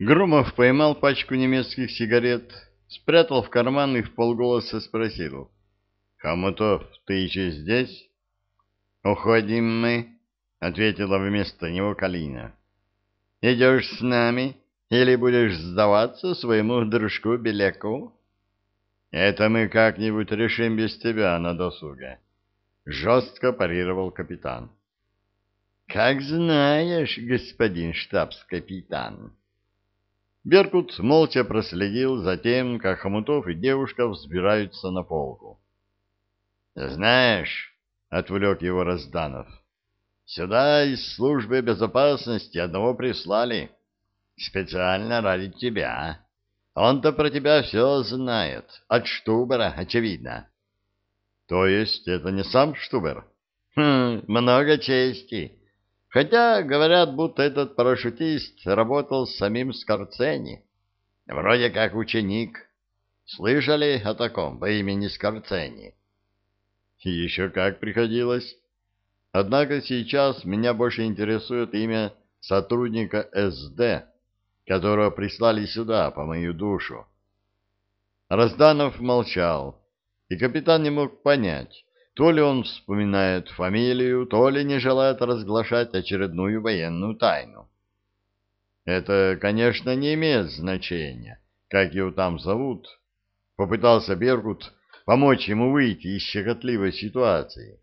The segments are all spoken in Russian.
Громов поймал пачку немецких сигарет, спрятал в карман и вполголоса спросил. — Хомутов, ты еще здесь? — Уходим мы, — ответила вместо него Калина. — Идешь с нами или будешь сдаваться своему дружку Беляку? — Это мы как-нибудь решим без тебя на досуге, — жестко парировал капитан. — Как знаешь, господин штабс-капитан. Беркут молча проследил за тем, как Хомутов и девушка взбираются на полку. «Знаешь», — отвлек его Разданов, — «сюда из службы безопасности одного прислали. Специально ради тебя. Он-то про тебя все знает. От Штубера, очевидно». «То есть это не сам Штубер?» «Хм, много чести. Хотя, говорят, будто этот парашютист работал с самим Скорцени. Вроде как ученик. Слышали о таком по имени Скорцени? Еще как приходилось. Однако сейчас меня больше интересует имя сотрудника СД, которого прислали сюда по мою душу. Разданов молчал, и капитан не мог понять, то ли он вспоминает фамилию, то ли не желает разглашать очередную военную тайну. Это, конечно, не имеет значения, как его там зовут. Попытался Бергут помочь ему выйти из щекотливой ситуации.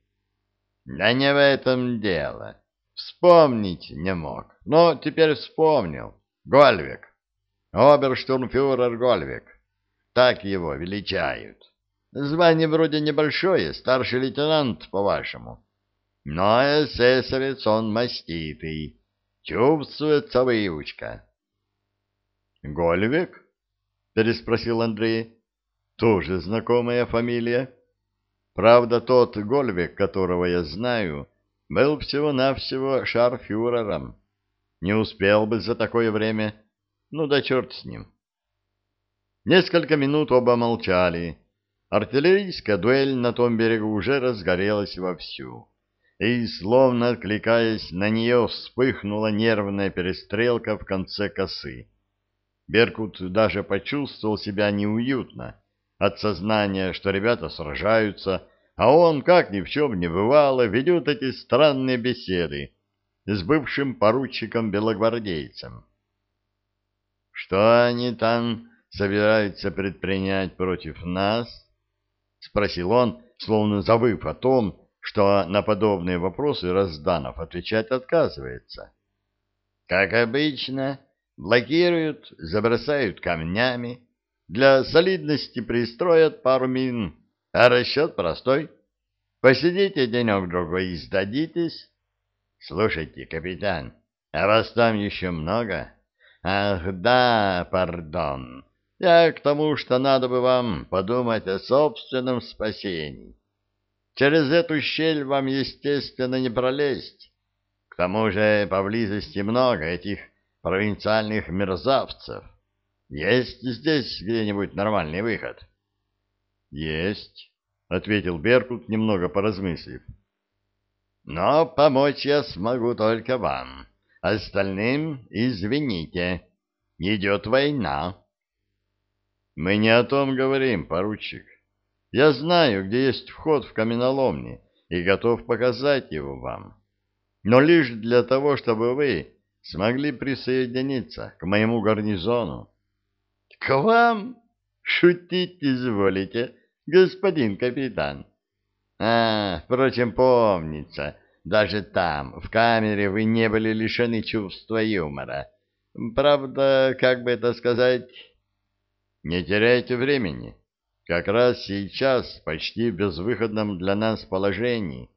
Да не в этом дело. Вспомнить не мог, но теперь вспомнил. Гольвик. Оберштурмфюрер Гольвик. Так его величают. Звание вроде небольшое, старший лейтенант, по-вашему. Но эсэсовец он маститый. Чувствуется выучка. — Гольвик? — переспросил Андрей. — Тоже знакомая фамилия. Правда, тот Гольвик, которого я знаю, был всего-навсего шарфюрером. Не успел бы за такое время. Ну да черт с ним. Несколько минут оба молчали. Артиллерийская дуэль на том берегу уже разгорелась вовсю, и, словно откликаясь на нее, вспыхнула нервная перестрелка в конце косы. Беркут даже почувствовал себя неуютно от сознания, что ребята сражаются, а он, как ни в чем не бывало, ведет эти странные беседы с бывшим поручиком-белогвардейцем. «Что они там собираются предпринять против нас?» — спросил он, словно забыв о том, что на подобные вопросы Разданов отвечать отказывается. «Как обычно, блокируют, забросают камнями, для солидности пристроят пару мин, а расчет простой. Посидите денек-другой и сдадитесь. Слушайте, капитан, а вас там еще много? Ах, да, пардон». Я к тому, что надо бы вам подумать о собственном спасении. Через эту щель вам, естественно, не пролезть. К тому же поблизости много этих провинциальных мерзавцев. Есть здесь где-нибудь нормальный выход? — Есть, — ответил Беркут, немного поразмыслив. — Но помочь я смогу только вам. Остальным извините. Идет война. Мы не о том говорим, поручик. Я знаю, где есть вход в каменоломни, и готов показать его вам. Но лишь для того, чтобы вы смогли присоединиться к моему гарнизону. — К вам? Шутить изволите, господин капитан? А, впрочем, помнится, даже там, в камере, вы не были лишены чувства юмора. Правда, как бы это сказать... Не теряйте времени. Как раз сейчас, почти в безвыходном для нас положении,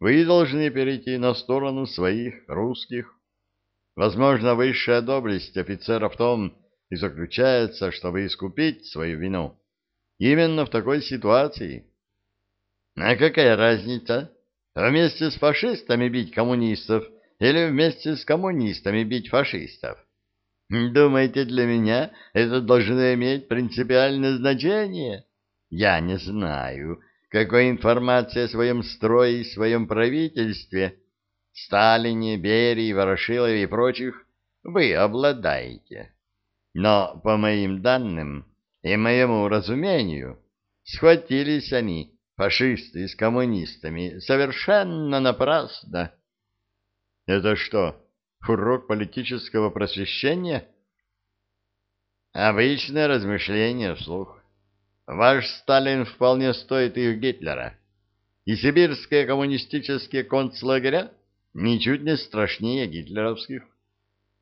вы должны перейти на сторону своих русских. Возможно, высшая доблесть офицера в том и заключается, чтобы искупить свою вину. Именно в такой ситуации. А какая разница? Вместе с фашистами бить коммунистов или вместе с коммунистами бить фашистов? Думаете, для меня это должно иметь принципиальное значение? Я не знаю, какой информацией о своем строе и своем правительстве, Сталине, Берии, Ворошилове и прочих вы обладаете. Но, по моим данным и моему разумению, схватились они, фашисты с коммунистами, совершенно напрасно. Это что, урок политического просвещения? Обычное размышление вслух. Ваш Сталин вполне стоит их Гитлера. И сибирские коммунистические концлагеря ничуть не страшнее гитлеровских.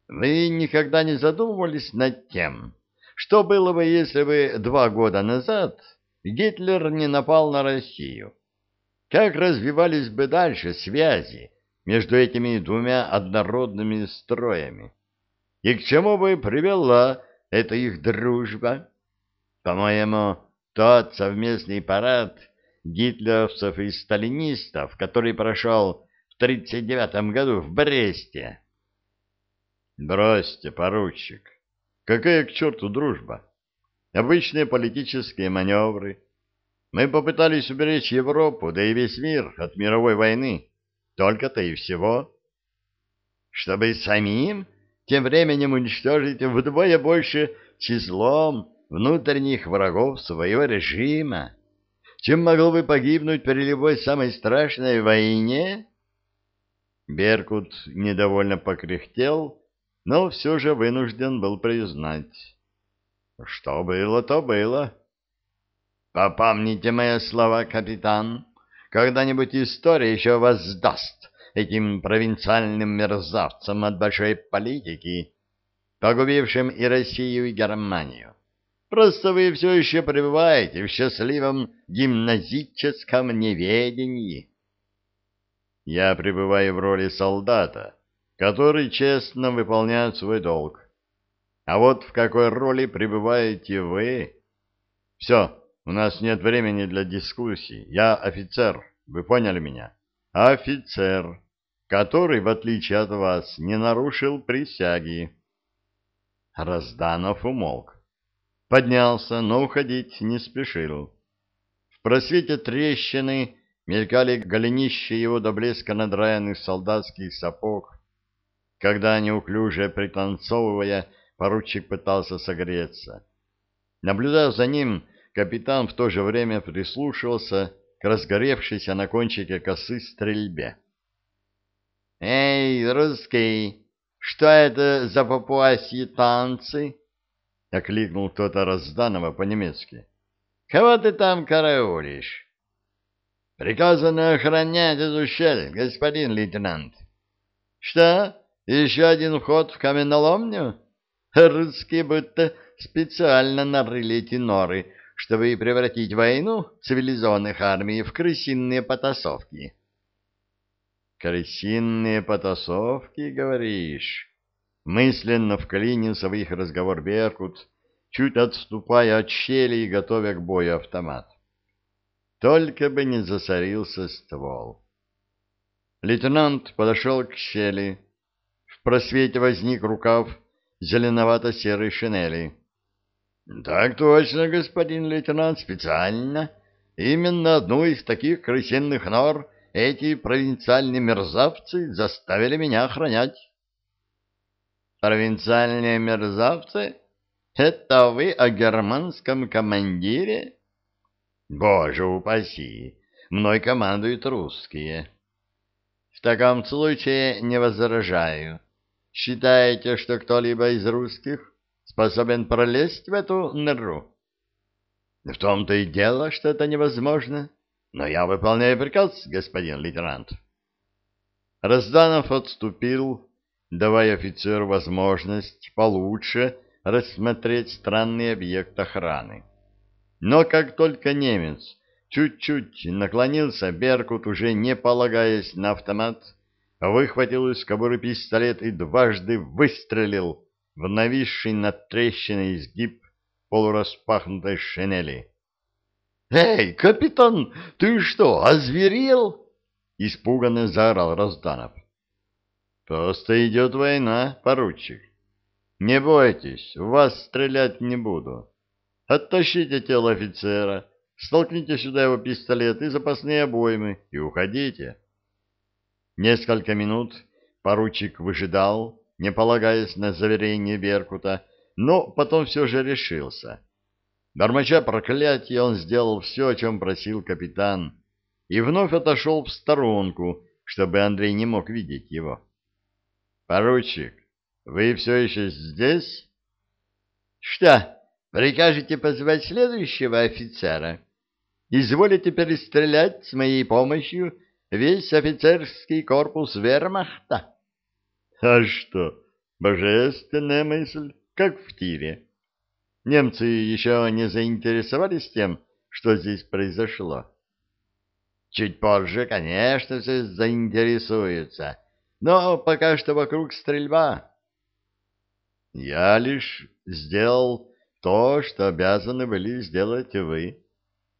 Вы никогда не задумывались над тем, что было бы, если бы два года назад Гитлер не напал на Россию? Как развивались бы дальше связи между этими двумя однородными строями? И к чему бы привела эта их дружба? По-моему, тот совместный парад гитлеровцев и сталинистов, который прошел в 1939 году в Бресте. Бросьте, поручик, какая к черту дружба? Обычные политические маневры. Мы попытались уберечь Европу, да и весь мир от мировой войны. Только-то и всего. Чтобы самим тем временем уничтожить вдвое больше числом внутренних врагов своего режима, чем могло бы погибнуть при любой самой страшной войне? Беркут недовольно покряхтел, но все же вынужден был признать. Что было, то было. Попомните мои слова, капитан. Когда-нибудь история еще воздаст этим провинциальным мерзавцам от большой политики, погубившим и Россию, и Германию. Просто вы все еще пребываете в счастливом гимназическом неведении. Я пребываю в роли солдата, который честно выполняет свой долг. А вот в какой роли пребываете вы? Все, у нас нет времени для дискуссий. Я офицер, вы поняли меня? Офицер, который, в отличие от вас, не нарушил присяги. Разданов умолк. Поднялся, но уходить не спешил. В просвете трещины мелькали голенища его до блеска надраенных солдатских сапог. Когда, неуклюже пританцовывая, поручик пытался согреться. Наблюдая за ним, капитан в то же время прислушивался к разгоревшейся на кончике косы стрельбе. «Эй, русский, что это за папуасьи танцы?» — окликнул кто-то разданного по-немецки. — Кого ты там караулишь? — Приказано охранять эту щель, господин лейтенант. — Что, еще один вход в каменоломню? Русские будто специально нарыли эти норы, чтобы превратить войну цивилизованных армий в крысиные потасовки. — Крысиные потасовки, говоришь? Мысленно вклинился в их разговор Беркут, чуть отступая от щели и готовя к бою автомат. Только бы не засорился ствол. Лейтенант подошел к щели. В просвете возник рукав зеленовато-серой шинели. — Так точно, господин лейтенант, специально. Именно одну из таких крысиных нор эти провинциальные мерзавцы заставили меня охранять. Провинциальные мерзавцы? Это вы о германском командире? Боже упаси! Мной командуют русские. В таком случае не возражаю. Считаете, что кто-либо из русских способен пролезть в эту нору? В том-то и дело, что это невозможно. Но я выполняю приказ, господин лейтенант. Разданов отступил, давая офицеру возможность получше рассмотреть странный объект охраны. Но как только немец чуть-чуть наклонился, Беркут, уже не полагаясь на автомат, выхватил из кобуры пистолет и дважды выстрелил в нависший над трещиной изгиб полураспахнутой шинели. «Эй, капитан, ты что, озверел?» — испуганно заорал Розданов. Просто идет война, поручик. Не бойтесь, в вас стрелять не буду. Оттащите тело офицера, столкните сюда его пистолет и запасные обоймы и уходите. Несколько минут поручик выжидал, не полагаясь на заверение Беркута, но потом все же решился. Бормоча проклятие, он сделал все, о чем просил капитан, и вновь отошел в сторонку, чтобы Андрей не мог видеть его. — Поручик, вы все еще здесь? — Что, прикажете позвать следующего офицера? Изволите перестрелять с моей помощью весь офицерский корпус вермахта? — А что, божественная мысль, как в тире. Немцы еще не заинтересовались тем, что здесь произошло. Чуть позже, конечно, все заинтересуются, но пока что вокруг стрельба. Я лишь сделал то, что обязаны были сделать вы.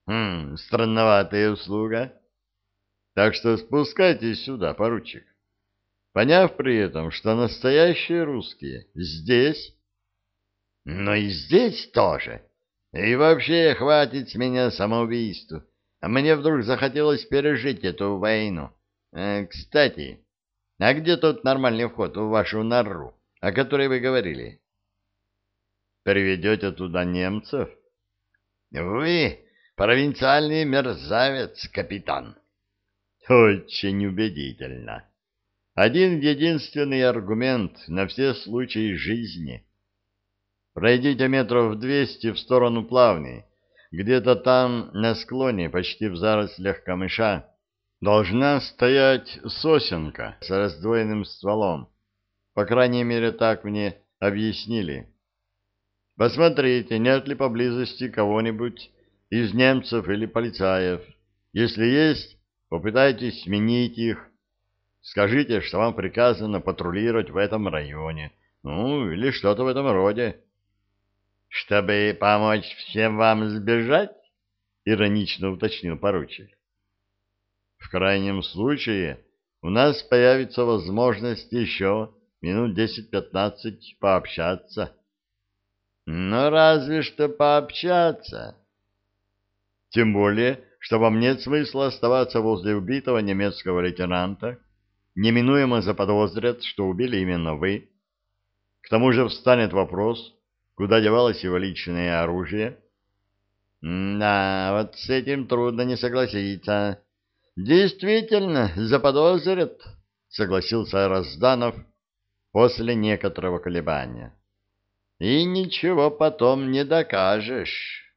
Хм, странноватая услуга. Так что спускайтесь сюда, поручик. Поняв при этом, что настоящие русские здесь но и здесь тоже. И вообще хватит с меня самоубийству. А мне вдруг захотелось пережить эту войну. Э, кстати, а где тот нормальный вход в вашу нору, о которой вы говорили? Приведете туда немцев? Вы провинциальный мерзавец, капитан. Очень убедительно. Один единственный аргумент на все случаи жизни — Пройдите метров двести в сторону плавни. Где-то там, на склоне, почти в зарослях камыша, должна стоять сосенка с раздвоенным стволом. По крайней мере, так мне объяснили. Посмотрите, нет ли поблизости кого-нибудь из немцев или полицаев. Если есть, попытайтесь сменить их. Скажите, что вам приказано патрулировать в этом районе. Ну, или что-то в этом роде. Чтобы помочь всем вам сбежать? Иронично уточнил поручик. В крайнем случае у нас появится возможность еще минут десять-пятнадцать пообщаться. Ну, разве что пообщаться. Тем более, что вам нет смысла оставаться возле убитого немецкого лейтенанта. Неминуемо заподозрят, что убили именно вы. К тому же встанет вопрос, Куда девалось его личное оружие? Да, вот с этим трудно не согласиться. Действительно, заподозрят, согласился Разданов после некоторого колебания. И ничего потом не докажешь.